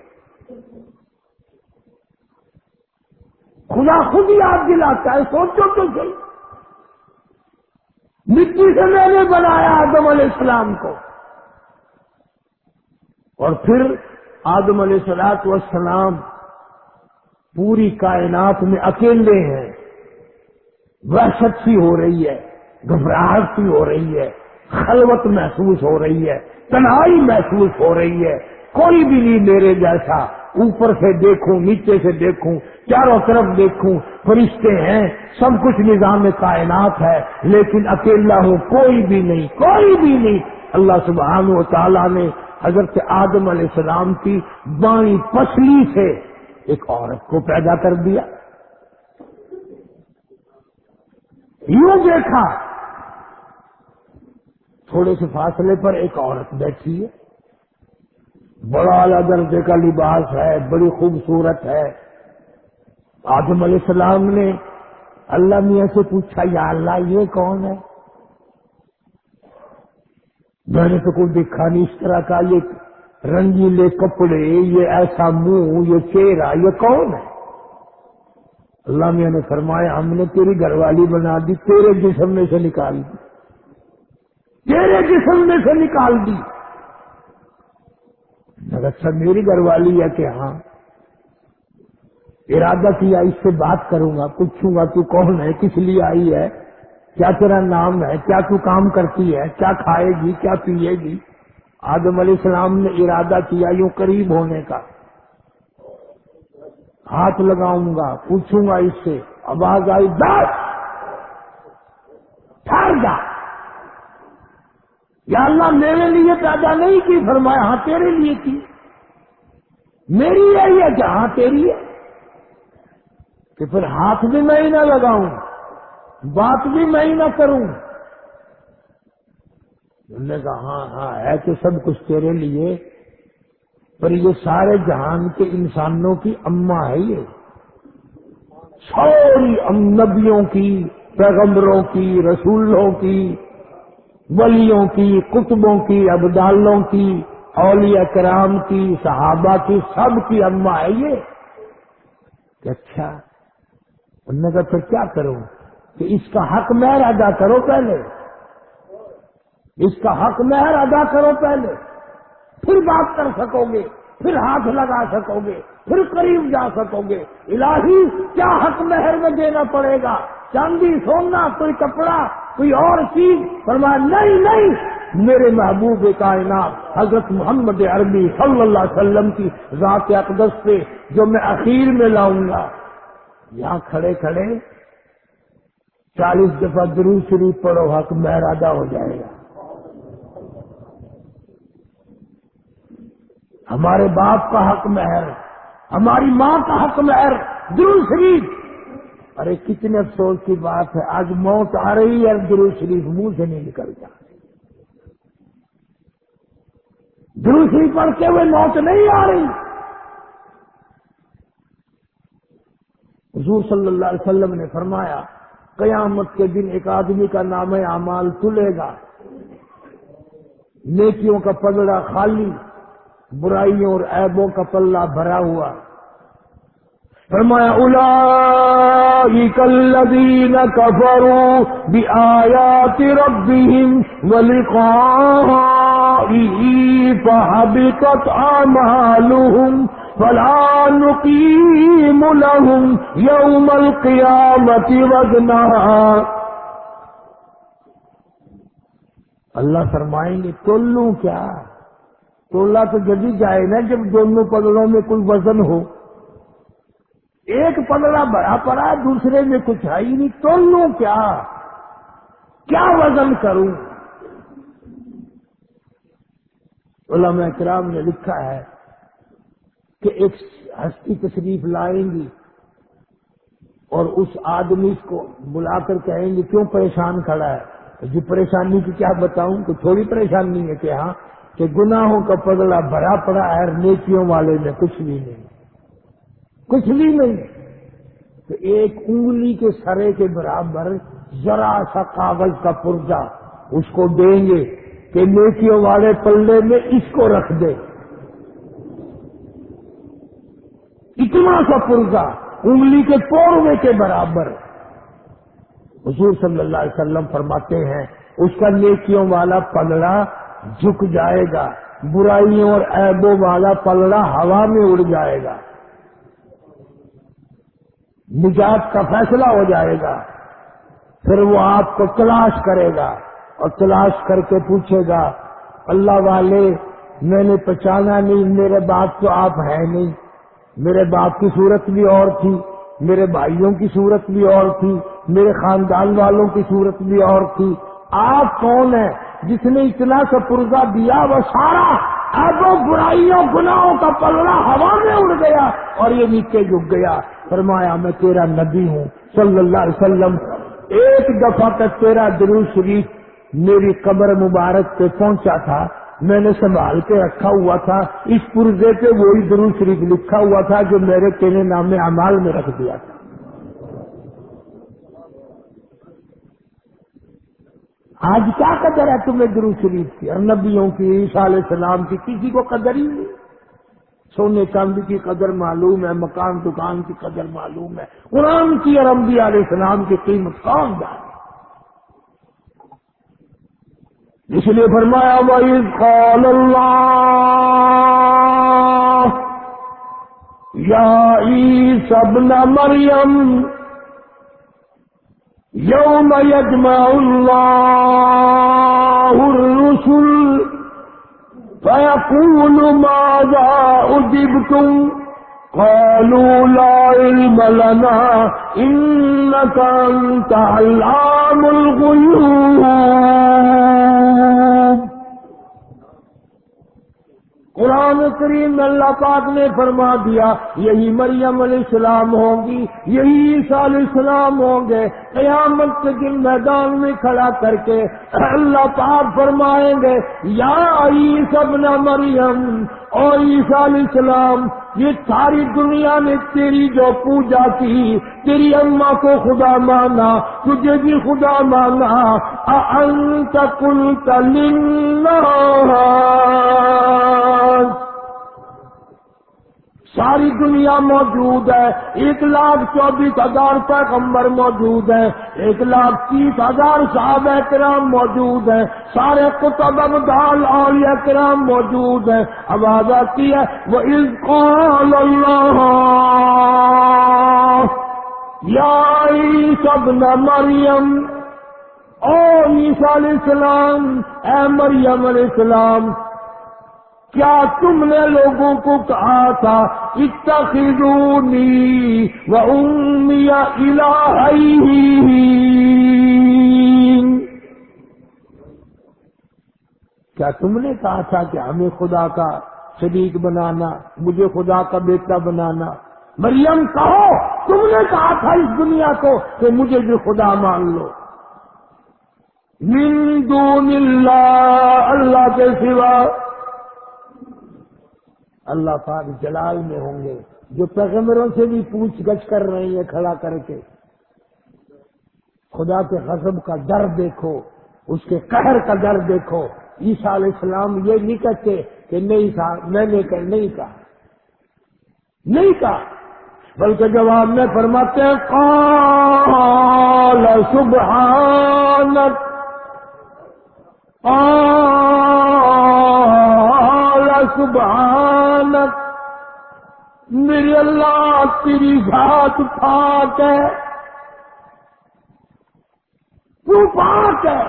خدا خود ہی آپ دلاتا ہے، سوچو تو صحیح۔ مٹی سے میں نے بنایا آدم علیہ السلام کو۔ اور پھر آدم علیہ سلاط والسلام پوری کائنات میں اکیلے ہیں۔ وحشت سی ہو رہی ہے، گھبراہٹ سی ہو رہی ہے، خلوت محسوس ہو رہی ہے، تنہائی محسوس ہو رہی ہے۔ کوئی بھی نہیں میرے جیسا، اوپر سے دیکھوں، نیچے سے دیکھوں، چاروں طرف دیکھوں، فرشتے ہیں، سب کچھ نظام کائنات ہے، لیکن اکیلا ہوں، کوئی بھی نہیں، کوئی بھی نہیں۔ اللہ سبحانہ و تعالیٰ نے حضرت آدم علیہ السلام کی بائیں پسلی سے ایک عورت کو پیدا کر دیا۔ یوں دیکھا۔ تھوڑے سے فاصلے پر ایک عورت بیٹھی ہے۔ بڑا اعلی درجے کا لباس ہے، بڑی خوبصورت ہے۔ آدم علیہ السلام نے اللہ میاں سے پوچھا، یا اللہ یہ کون ہے؟ میں نے تو کوئی دیکھا نہیں اس طرح کا یہ رنگیلے کپڑے، یہ ایسا منہ، یہ چہرہ، یہ کون ہے؟ اللہ میں نے فرمایا، ہم نے تیری گھر والی بنا دی، تیرے جسم میں سے نکال دی۔ تیرے جسم میں سے نکال دی۔ مگر اچھا میری گھر والی ہے کہ ہاں۔ ارادہ کیا، اس سے بات کروں گا، پوچھوں گا، تو کون ہے، کس لیے آئی ہے؟ کیا تیرا نام ہے؟ کیا تو کام کرتی ہے؟ کیا کھائے گی؟ کیا پیے گی؟ آدم علیہ السلام نے ارادہ کیا یوں قریب ہونے کا۔ ہاتھ لگاؤں گا، پوچھوں گا اس سے، آواز آئی، دس! ٹھہر جا۔ یا اللہ میرے لیے پیدا نہیں کی، فرمایا ہاں تیرے لیے کی۔ میری ہے یا جہاں تیری ہے کہ پھر ہاتھ بھی میں ہی نہ لگاؤں۔ بات بھی میں ہی نہ کروں۔ انہوں نے کہا ہاں ہاں ہے تو سب کچھ تیرے لیے۔ پر یہ سارے جہان کے انسانوں کی اما ہے یہ۔ سوری نبیوں کی، پیغمبروں کی، رسولوں کی، ولیوں کی کتبوں کی، ابدالوں کی، اولیاء کرام کی، صحابہ کی، سب کی اما ہے یہ۔ کہ اچھا انہوں نے کہا، پھر کیا کروں؟ کہ اس کا حق مہر ادا کرو پہلے۔ اس کا حق مہر ادا کرو پہلے۔ پھر بات کر سکو گے، پھر ہاتھ لگا سکو گے، پھر قریب جا سکو گے۔ الہی، کیا حق مہر میں دینا پڑے گا؟ چاندی سونا، کوئی کپڑا، کوئی اور چیز؟ فرمایا، نہیں نہیں۔ میرے محبوب کائنات، حضرت محمد عربی صلی اللہ علیہ وسلم کی ذات اقدس سے جو میں اخیر میں لاؤں گا۔ یہاں کھڑے کھڑے چالیس دفعہ درو شریف پڑھو، حق مہر ادا ہو جائے گا۔ ہمارے باپ کا حق مہر، ہماری ماں کا حق مہر درو شریف۔ ارے کتنے افسوس کی بات ہے، آج موت آ رہی ہے درو شریف منہ سے نہیں نکلتا درو شریف پڑھتے ہوئے موت نہیں آ رہی۔ حضور صلی اللہ علیہ وسلم نے فرمایا قیامت کے دن ایک آدمی کا نام اعمال تلے گا۔ نیکیوں کا پلڑا خالی، برائیوں اور عیبوں کا پلہ بھرا ہوا۔ فرمایا اولئک الذین کفروا بآیات ربهم ولقائه فحبطت اعمالهم فلا نقیم لهم یوم القیامت وزنا اللہ فرمائیں گے تولوں کیا؟ تولا تو جدی جائے نا جب دونوں پلڑوں میں کوئی وزن ہو۔ ایک پلڑا بڑا پڑا، دوسرے میں کچھ ہے ہی نہیں، تو لوں کیا؟ کیا وزن کروں؟ علماء کرام نے لکھا ہے کہ ایک ہستی تشریف لائیں گی اور اس آدمی کو بلا کر کہیں گے کیوں پریشان کھڑا ہے؟ جو جی پریشانی کی کیا بتاؤں؟ تو تھوڑی پریشانی ہے کہ ہاں کہ گناہوں کا پگڑا بھرا پڑا ہے نیکیوں والے میں کچھ بھی نہیں۔ کچھ بھی نہیں۔ تو ایک انگلی کے سرے کے برابر ذرا سا کاغذ کا پرزا اس کو دیں گے کہ نیکیوں والے پلڑے میں اس کو رکھ دے۔ اتنا سا پرزا انگلی کے توڑنے کے برابر۔ حضور صلی اللہ علیہ وسلم فرماتے ہیں، اس کا نیکیوں والا پلڑا جھک جائے گا، برائیوں اور ایبوں والا پلڑا ہوا میں اڑ جائے گا۔ نجات کا فیصلہ ہو جائے گا۔ پھر وہ آپ کو تلاش کرے گا اور تلاش کر کے پوچھے گا، اللہ والے، میں نے پہچانا نہیں، میرے باپ تو آپ ہیں نہیں۔ میرے باپ کی صورت بھی اور تھی، میرے بھائیوں کی صورت بھی اور تھی، میرے خاندان والوں کی صورت بھی اور تھی۔ آپ کون ہیں؟ جس نے اتنا سا پرزا دیا وہ سارا اب برائیوں، گناہوں کا پلڑا ہوا میں اڑ گیا اور یہ نیچے جھک گیا۔ فرمایا، میں تیرا نبی ہوں۔ صلی اللہ علیہ وسلم، ایک دفعہ تک تیرا درو شریف میری قبر مبارک پہ پہنچا تھا۔ میں نے سنبھال کے رکھا ہوا تھا۔ اس پرزے پہ وہی درو شریف لکھا ہوا تھا جو میرے تیرے نام امال میں رکھ دیا تھا۔ آج کیا قدر ہے تمہیں درو شریف کی؟ اور نبیوں کی، عیسیٰ علیہ السلام کی، کسی کو قدر ہی نہیں۔ سونے چاندی کی قدر معلوم ہے، مکان دکان کی قدر معلوم ہے۔ قرآن کی اور انبیاء علیہ السلام کی قیمت کون جائے اس لیے فرمایا وَإِذْ قَالَ اللَّهُ. يَا عِيسَى ابْنَ مَرْيَمَ يَوْمَ يَجْمَعُ اللَّهُ الرُّسُلَ فيقول ماذا أجبتم؟ قالوا لا علم لنا إنك أنت علام الغيوب. قرآن کریم میں اللہ پاک نے فرما دیا، یہی مریم علیہ السلام ہوں گی، یہی عیسیٰ علیہ السلام ہوں گے۔ قیامت کے دن میدان میں کھڑا کر کے اللہ پاک فرمائیں گے، یا عیسی نہ مریم اور عیسیٰ علیہ السلام، یہ ساری دنیا نے تیری جو پوجا کی، تیری اما کو خدا مانا، تجھے بھی خدا مانا انت کل ساری دنیا موجود ہے، ایک لاکھ چوبیس ہزار پیغمبر موجود ہیں، ایک لاکھ تیس ہزار صاحب کرام موجود ہیں، سارے کتب ابدال اور کرام موجود ہیں۔ آواز آتی ہے وہ اس اللہ یا سب نہ مریم، او عیسیٰ علیہ السلام، اے مریم علیہ السلام، کیا تم نے لوگوں کو کہا تھا اتخذونی و امی الہی کیا تم نے کہا تھا کہ ہمیں خدا کا شریک بنانا، مجھے خدا کا بیٹا بنانا؟ مریم کہو، تم نے کہا تھا اس دنیا کو کہ مجھے بھی خدا مان لو۔ من دون اللہ اللہ کے سوا اللہ پاک جلال میں ہوں گے، جو پیغمبروں سے بھی پوچھ گچھ کر رہے ہیں، کھڑا کر کے۔ خدا کے غضب کا ڈر دیکھو، اس کے قہر کا ڈر دیکھو۔ عیسیٰ علیہ السلام یہ نہیں کہتے کہ نہیں کہا میں نے کہ نہیں کہا۔ نہیں کہا، بلکہ جواب میں فرماتے ہیں، قال سبحانک سبحانک میری اللہ تیری ذات پاک ہے۔ تو پاک ہے۔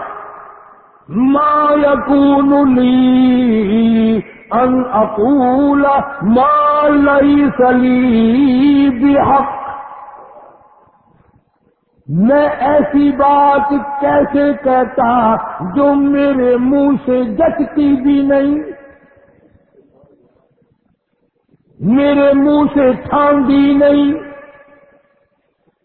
ما یکون لی ان اقول ما لیس لی بحق۔ میں ایسی بات کیسے کہتا جو میرے منہ سے جچتی بھی نہیں؟ میرے منہ سے ٹھانڈی نہیں۔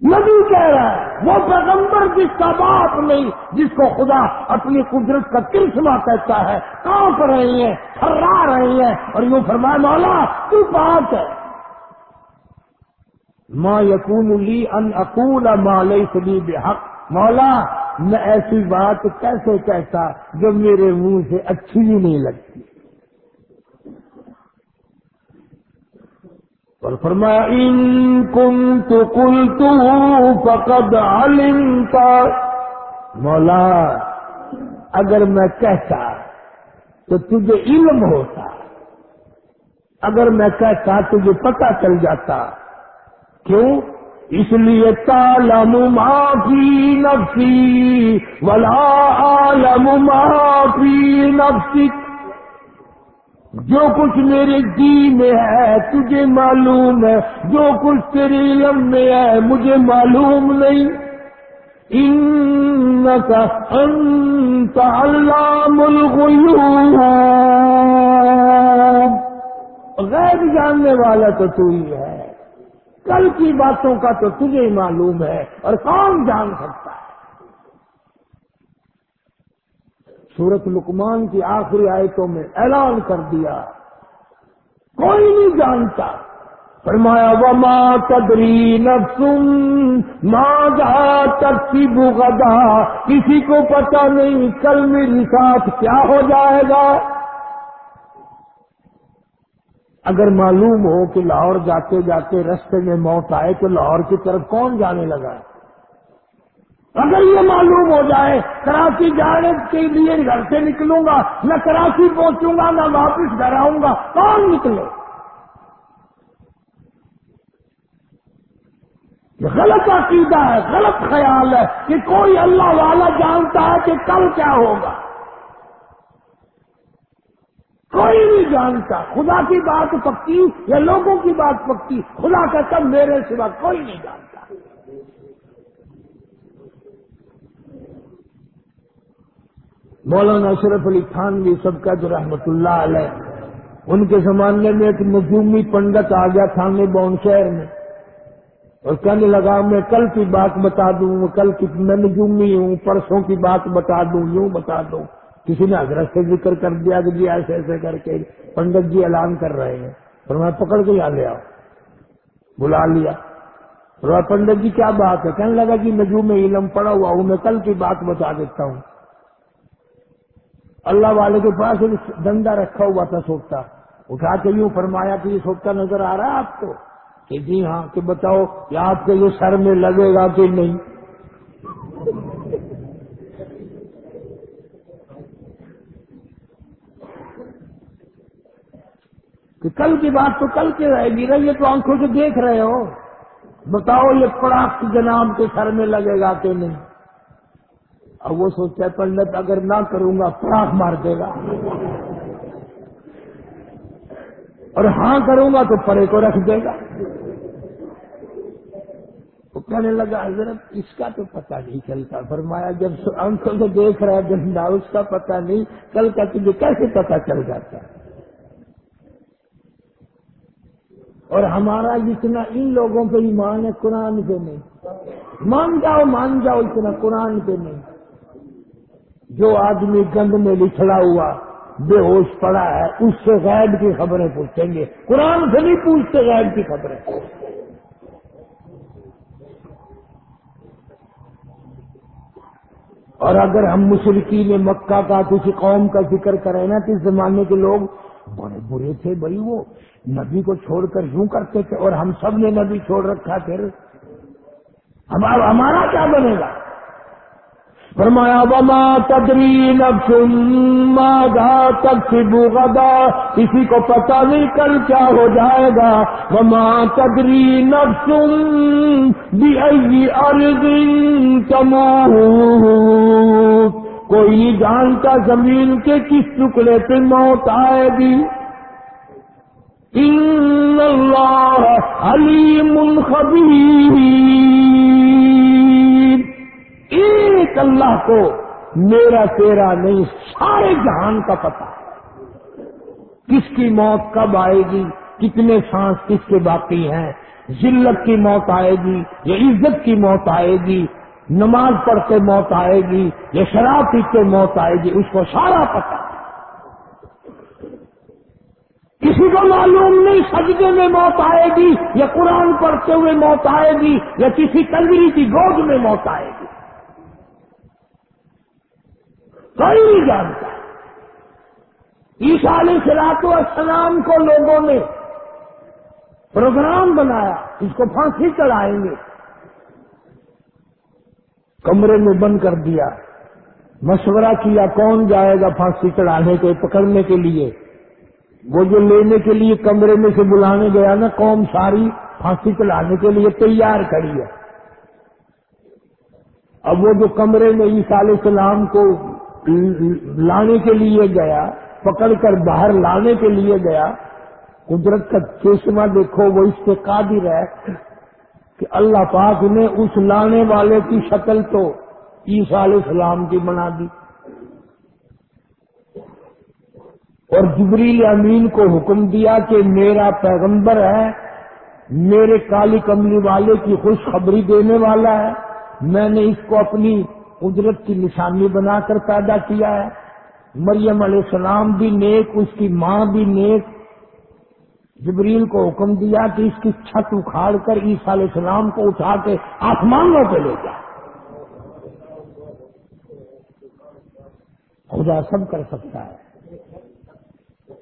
نبی کہہ رہا ہے، وہ پیغمبر جس کا باپ نہیں، جس کو خدا اپنی قدرت کا کرسما کہتا ہے، کانپ رہے ہیں تھرا رہے ہیں اور یوں فرمایا مولا، تو بات ہے۔ ماں یقون لی ان اقول ما لیس لی بحق۔ مولا، میں ایسی بات کیسے کہتا جو میرے منہ سے اچھی ہی نہیں لگتی؟ اور فرمایا، ان کنت قلت فقد علمت. مولا، اگر میں کہتا تو تجھے علم ہوتا، اگر میں کہتا تجھے پتہ چل جاتا. کیوں؟ اس لیے تالم معافی نفسی ولا عالم معافی نفسی جو کچھ میرے جی میں ہے تجھے معلوم ہے، جو کچھ تیرے علم میں ہے مجھے معلوم نہیں۔ ان کا انت علام الغیوب۔ غیر جاننے والا تو تو ہی ہے۔ کل کی باتوں کا تو تجھے معلوم ہے اور کون جان سکتا ہے؟ سورت لکمان کی آخری آیتوں میں اعلان کر دیا۔ کوئی نہیں جانتا۔ فرمایا، وما تدری نفسم ماں جا تک غدا۔ کسی کو پتا نہیں کل میری ساتھ کیا ہو جائے گا۔ اگر معلوم ہو کہ لاہور جاتے جاتے رستے میں موت آئے تو لاہور کی طرف کون جانے لگا ہے؟ اگر یہ معلوم ہو جائے کراچی جانے کے لیے گھر سے نکلوں گا، نہ کراچی پہنچوں گا، نہ واپس گھر آؤں گا، کون نکلے؟ غلط عقیدہ ہے، غلط خیال ہے کہ کوئی اللہ والا جانتا ہے کہ کل کیا ہوگا۔ کوئی نہیں جانتا، خدا کی بات پکی یا لوگوں کی بات پکی، خدا کا تب میرے سوا کوئی نہیں جانتا۔ مولانا اشرف علی خان بھی سب کا جو رحمت اللہ علیہ، ان کے زمانے میں ایک نجومی پنڈت آ گیا تھانے بون شہر میں۔ اور کہنے لگا، میں کل کی بات بتا دوں کل کی میں نجومی ہوں، پرسوں کی بات بتا دوں، یوں بتا دوں۔ کسی نے حضرت سے ذکر کر دیا کہ جی ایسے ایسے کر کے پنڈت جی اعلان کر رہے ہیں۔ اور میں پکڑ کے یہاں لے آؤ بلا لیا۔ اور پنڈت جی کیا بات ہے؟ کہنے لگا جی کہ نجوم میں علم پڑا ہوا ہوں، میں کل کی بات بتا دیتا ہوں۔ اللہ والے کے پاس ایک ڈنڈا رکھا ہوا تھا سوکھتا۔ اٹھا کے یوں فرمایا کہ یہ سوکھتا نظر آ رہا ہے آپ کو؟ کہ جی ہاں کہ بتاؤ کہ آپ کے یہ سر میں لگے گا کہ نہیں؟ کہ کل کی بات تو کل کی رہے گی نا یہ تو آنکھوں سے دیکھ رہے ہو۔ بتاؤ، یہ پڑاخ جناب کے سر میں لگے گا کہ نہیں؟ اب وہ سوچتا ہے پنڈت اگر نہ کروں گا پڑاخ مار دے گا۔ اور ہاں کروں گا تو پرے کو رکھ دے گا۔ وہ کہنے لگا، حضرت، اس کا تو پتہ نہیں چلتا۔ فرمایا، جب آنکھوں سے دیکھ رہا ہے جنڈا اس کا پتہ نہیں، کل کا تجھے کیسے پتہ چل جاتا؟ ہے اور ہمارا جتنا ان لوگوں پہ ایمان ہے، قرآن پہ نہیں۔ مان جاؤ مان جاؤ، اتنا قرآن پہ نہیں۔ جو آدمی گند میں لکھڑا ہوا، بے ہوش پڑا ہے، اس سے غیب کی خبریں پوچھیں گے۔ قرآن سے نہیں پوچھتے غیب کی خبریں۔ اور اگر ہم مشرقین مکہ کا کسی قوم کا ذکر کریں نا تو اس زمانے کے لوگ بڑے برے تھے بھائی وہ۔ نبی کو چھوڑ کر یوں کرتے تھے اور ہم سب نے نبی چھوڑ رکھا پھر۔ ہمارا کیا بنے گا؟ فرمایا، وما تدری نفس ماذا تکسب غدا، کسی کو پتہ نہیں کل کیا ہو جائے گا۔ وما تدری نفس بأي ارض تموت۔ کوئی نہیں جانتا زمین کے کس ٹکڑے پہ موت آئے گی۔ ان اللہ علیم خبیر ایک اللہ کو میرا تیرا نہیں، سارے جہان کا پتا کس کی موت کب آئے گی؟ کتنے سانس کس کے باقی ہیں؟ ذلت کی موت آئے گی یا عزت کی موت آئے گی؟ نماز پڑھ کے موت آئے گی یا شراب پی کے موت آئے گی؟ اس کو سارا پتا کسی کو معلوم نہیں سجدے میں موت آئے گی یا قرآن پڑھتے ہوئے موت آئے گی یا کسی کلوری کی گود میں موت آئے گی۔ کوئی نہیں جانتا عیسا علیہ سلاط السلام کو لوگوں نے پروگرام بنایا، اس کو پھانسی چڑھائیں گے۔ کمرے میں بند کر دیا۔ مشورہ کیا، کون جائے گا پھانسی چڑھانے کے، پکڑنے کے لیے؟ وہ جو لینے کے لیے کمرے میں سے بلانے گیا نا، قوم ساری پھانسی چڑھانے کے لیے تیار کری ہے۔ اب وہ جو کمرے میں عیسیٰ علیہ السلام کو لانے کے لیے گیا، پکڑ کر باہر لانے کے لیے گیا۔ قدرت کا چشمہ دیکھو، وہ اس سے قادر ہے کہ اللہ پاک نے اس لانے والے کی شکل تو عیسیٰ علیہ السلام کی بنا دی۔ اور جبریل امین کو حکم دیا کہ میرا پیغمبر ہے، میرے کالی کملی والے کی خوشخبری دینے والا ہے، میں نے اس کو اپنی قدرت کی نشانی بنا کر پیدا کیا ہے۔ مریم علیہ السلام بھی نیک، اس کی ماں بھی نیک۔ جبریل کو حکم دیا کہ اس کی چھت اکھاڑ کر عیسیٰ علیہ السلام کو اٹھا کے آسمانوں پہ لے جائے خدا سب کر سکتا ہے۔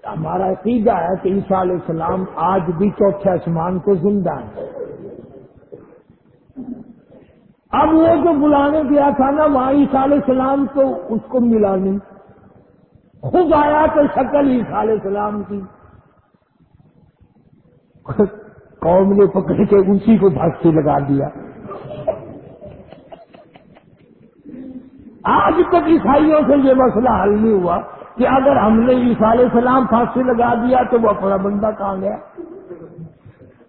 ہمارا عقیدہ ہے کہ عیسیٰ علیہ السلام آج بھی چوتھے آسمان کو زندہ ہے اب وہ جو بلانے گیا تھا نا، وہاں عیسیٰ علیہ السلام تو اس کو ملا نہیں۔ خود آیا تو شکل عیسیٰ علیہ السلام کی۔ قوم نے پکڑ کے اسی کو بھاگتی لگا دیا۔ آج تک عیسائیوں سے یہ مسئلہ حل نہیں ہوا کہ اگر ہم نے عیسیٰ علیہ السلام پھانسی لگا دیا تو وہ اپنا بندہ کہاں گیا؟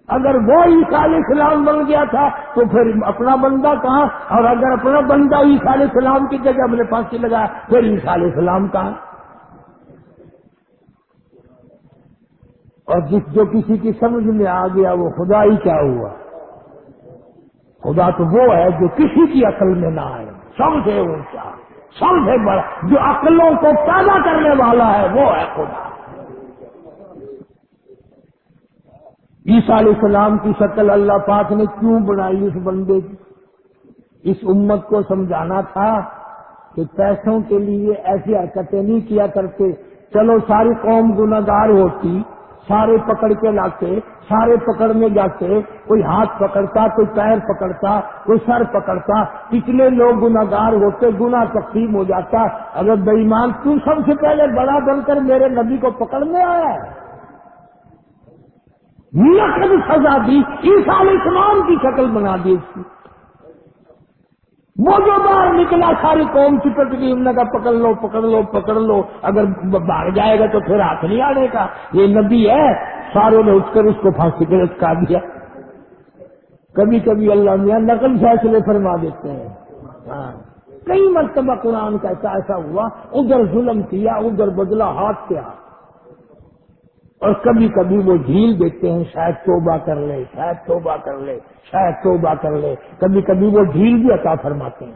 اگر وہ عیسیٰ علیہ السلام بن گیا تھا تو پھر اپنا بندہ کہاں؟ اور اگر اپنا بندہ عیسیٰ علیہ السلام کی جگہ ہم نے پھانسی لگایا پھر عیسیٰ علیہ السلام کہاں؟ اور جس جو کسی کی سمجھ میں آ گیا، وہ خدا ہی کیا ہوا؟ خدا تو وہ ہے جو کسی کی عقل میں نہ آئے۔ سب سے اونچا سب سے بڑا، جو عقلوں کو پیدا کرنے والا ہے، وہ ہے خدا۔ عیسیٰ علیہ السلام کی شکل اللہ پاک نے کیوں بنائی اس بندے کی؟ اس امت کو سمجھانا تھا کہ پیسوں کے لیے ایسی حرکتیں نہیں کیا کرتے۔ چلو ساری قوم گناگار ہوتی، سارے پکڑ کے لاتے، سارے پکڑنے جاتے، کوئی ہاتھ پکڑتا، کوئی پیر پکڑتا، کوئی سر پکڑتا، کتنے لوگ گناگار ہوتے گنا تقسیم ہو جاتا۔ اگر بےمان تو سب سے پہلے بڑا بن کر میرے نبی کو پکڑنے آیا ہے۔ نقد سزا دی عیسا علیہ السلام کی شکل بنا دی اس کی۔ وہ جو باہر نکلا، ساری قوم چپٹ گئی نے کہا، پکڑ لو پکڑ لو پکڑ لو۔ اگر باہر جائے گا تو پھر ہاتھ نہیں آنے کا۔ یہ نبی ہے، ساروں نے اٹھ کر اس کو پھانسی کے لٹکا دیا۔ کبھی کبھی اللہ میاں نقل فیصلے فرما دیتے ہیں۔ ہاں۔ کئی مرتبہ قرآن کا ایسا ایسا ہوا، ادھر ظلم کیا، ادھر بدلا ہاتھ سے ہاتھ۔ اور کبھی کبھی وہ جھیل دیتے ہیں، شاید توبہ کر لے، شاید توبہ کر لے، شاید توبہ کر لے۔ کبھی کبھی وہ جھیل بھی عطا فرماتے ہیں۔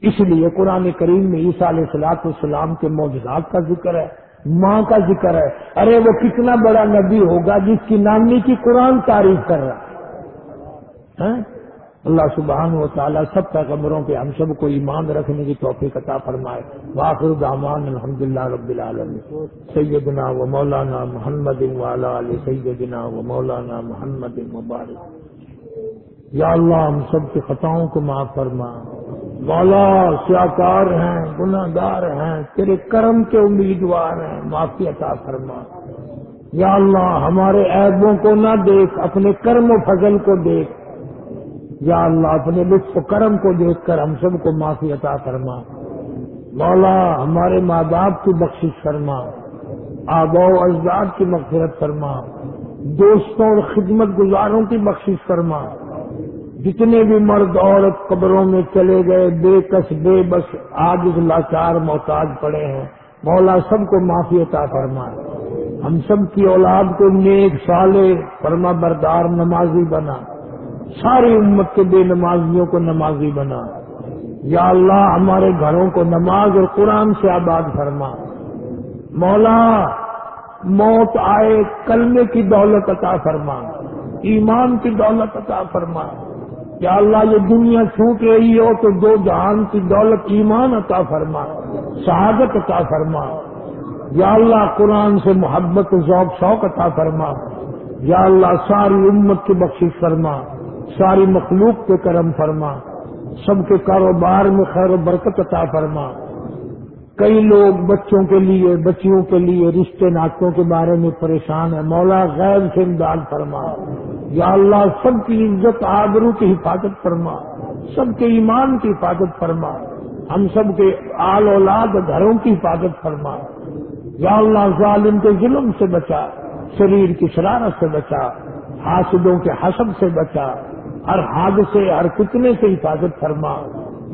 اس لیے قرآن کریم میں عیسیٰ علیہ السلاط السلام کے معجزات کا ذکر ہے، ماں کا ذکر ہے۔ ارے، وہ کتنا بڑا نبی ہوگا جس کی نامی کی قرآن تعریف کر رہا ہے۔ ہاں؟ اللہ سبحان و تعالیٰ سب پیغمبروں کے ہم سب کو ایمان رکھنے کی توفیق عطا فرمائے۔ واخر دامان الحمد للہ رب العالمین۔ سیدنا و مولانا محمد والا علیہ سیدنا و مولانا محمد مبارک۔ یا اللہ ہم سب کے خطاؤں کو معاف فرما۔ مولا سیاکار ہیں گناہ گار ہیں، تیرے کرم کے امیدوار ہیں، معافی عطا فرما۔ یا اللہ ہمارے عیبوں کو نہ دیکھ، اپنے کرم و فضل کو دیکھ۔ یا اللہ اپنے لطف و کرم کو دیکھ کر ہم سب کو معافی عطا فرما۔ مولا ہمارے ماں باپ کی بخشش فرما۔ آبا و اجداد کی مغفرت فرما۔ دوستوں اور خدمت گزاروں کی بخشش فرما۔ جتنے بھی مرد عورت قبروں میں چلے گئے، بے کس، بے بس، آج اس لاچار محتاج پڑے ہیں۔ مولا سب کو معافی عطا فرما۔ ہم سب کی اولاد کو نیک سالے فرما بردار نمازی بنا۔ ساری امت کے بے نمازیوں کو نمازی بنا۔ یا اللہ، ہمارے گھروں کو نماز اور قرآن سے آباد فرما۔ مولا، موت آئے، کلمے کی دولت عطا فرما۔ ایمان کی دولت عطا فرما۔ یا اللہ، یہ دنیا چھوٹ رہی ہو تو دو جہان کی دولت ایمان عطا فرما۔ شہادت عطا فرما۔ یا اللہ، قرآن سے محبت ذوق شوق عطا فرما۔ یا اللہ، ساری امت کی بخشش فرما۔ ساری مخلوق پہ کرم فرما، سب کے کاروبار میں خیر و برکت عطا فرما۔ کئی لوگ بچوں کے لیے، بچیوں کے لیے رشتے ناطوں کے بارے میں پریشان ہیں۔ مولا غیر سے امداد فرما۔ یا اللہ، سب کی عزت، آبرو کی حفاظت فرما۔ سب کے ایمان کی حفاظت فرما۔ ہم سب کے آل اولاد گھروں کی حفاظت فرما۔ یا اللہ، ظالم کے ظلم سے بچا، شریر کی شرارت سے بچا، حاسدوں کے حسب سے بچا۔ ہر حادثے ہر کتنے سے حفاظت فرما۔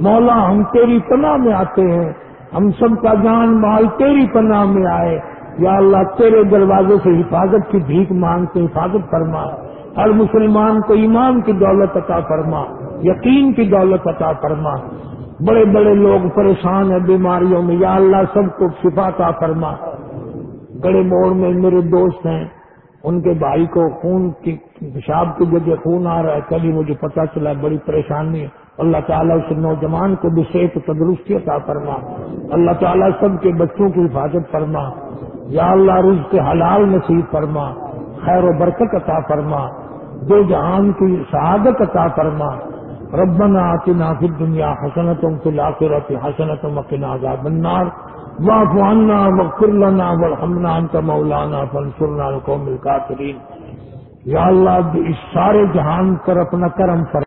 مولا ہم تیری پناہ میں آتے ہیں، ہم سب کا جان مال تیری پناہ میں آئے۔ یا اللہ، تیرے دروازے سے حفاظت کی بھیک مانگتے حفاظت فرما۔ ہر مسلمان کو ایمان کی دولت عطا فرما، یقین کی دولت عطا فرما۔ بڑے بڑے لوگ پریشان ہیں بیماریوں میں، یا اللہ، سب کو شفا عطا فرما۔ بڑے موڑ میں میرے دوست ہیں ان کے بھائی کو خون کی پیشاب کی جگہ خون آ رہا ہے، کبھی مجھے پتا چلا بڑی پریشانی ہے۔ اللہ تعالیٰ اس نوجوان کو بھی صحت تندرستی عطا فرما۔ اللہ تعالیٰ سب کے بچوں کی حفاظت فرما۔ یا اللہ رز کے حلال نصیب فرما۔ خیر و برکت عطا فرما۔ دو جہان کی شہادت عطا فرما۔ ربنا آتنا فی الدنیا حسنتوں کے لاکرت حسنت مکنا عذاب النار۔ واف عنا وغفر لنا ورحمنا انت مولانا فانصرنا القوم الكافرین یا اللہ اس سارے جہان پر اپنا کرم فرما۔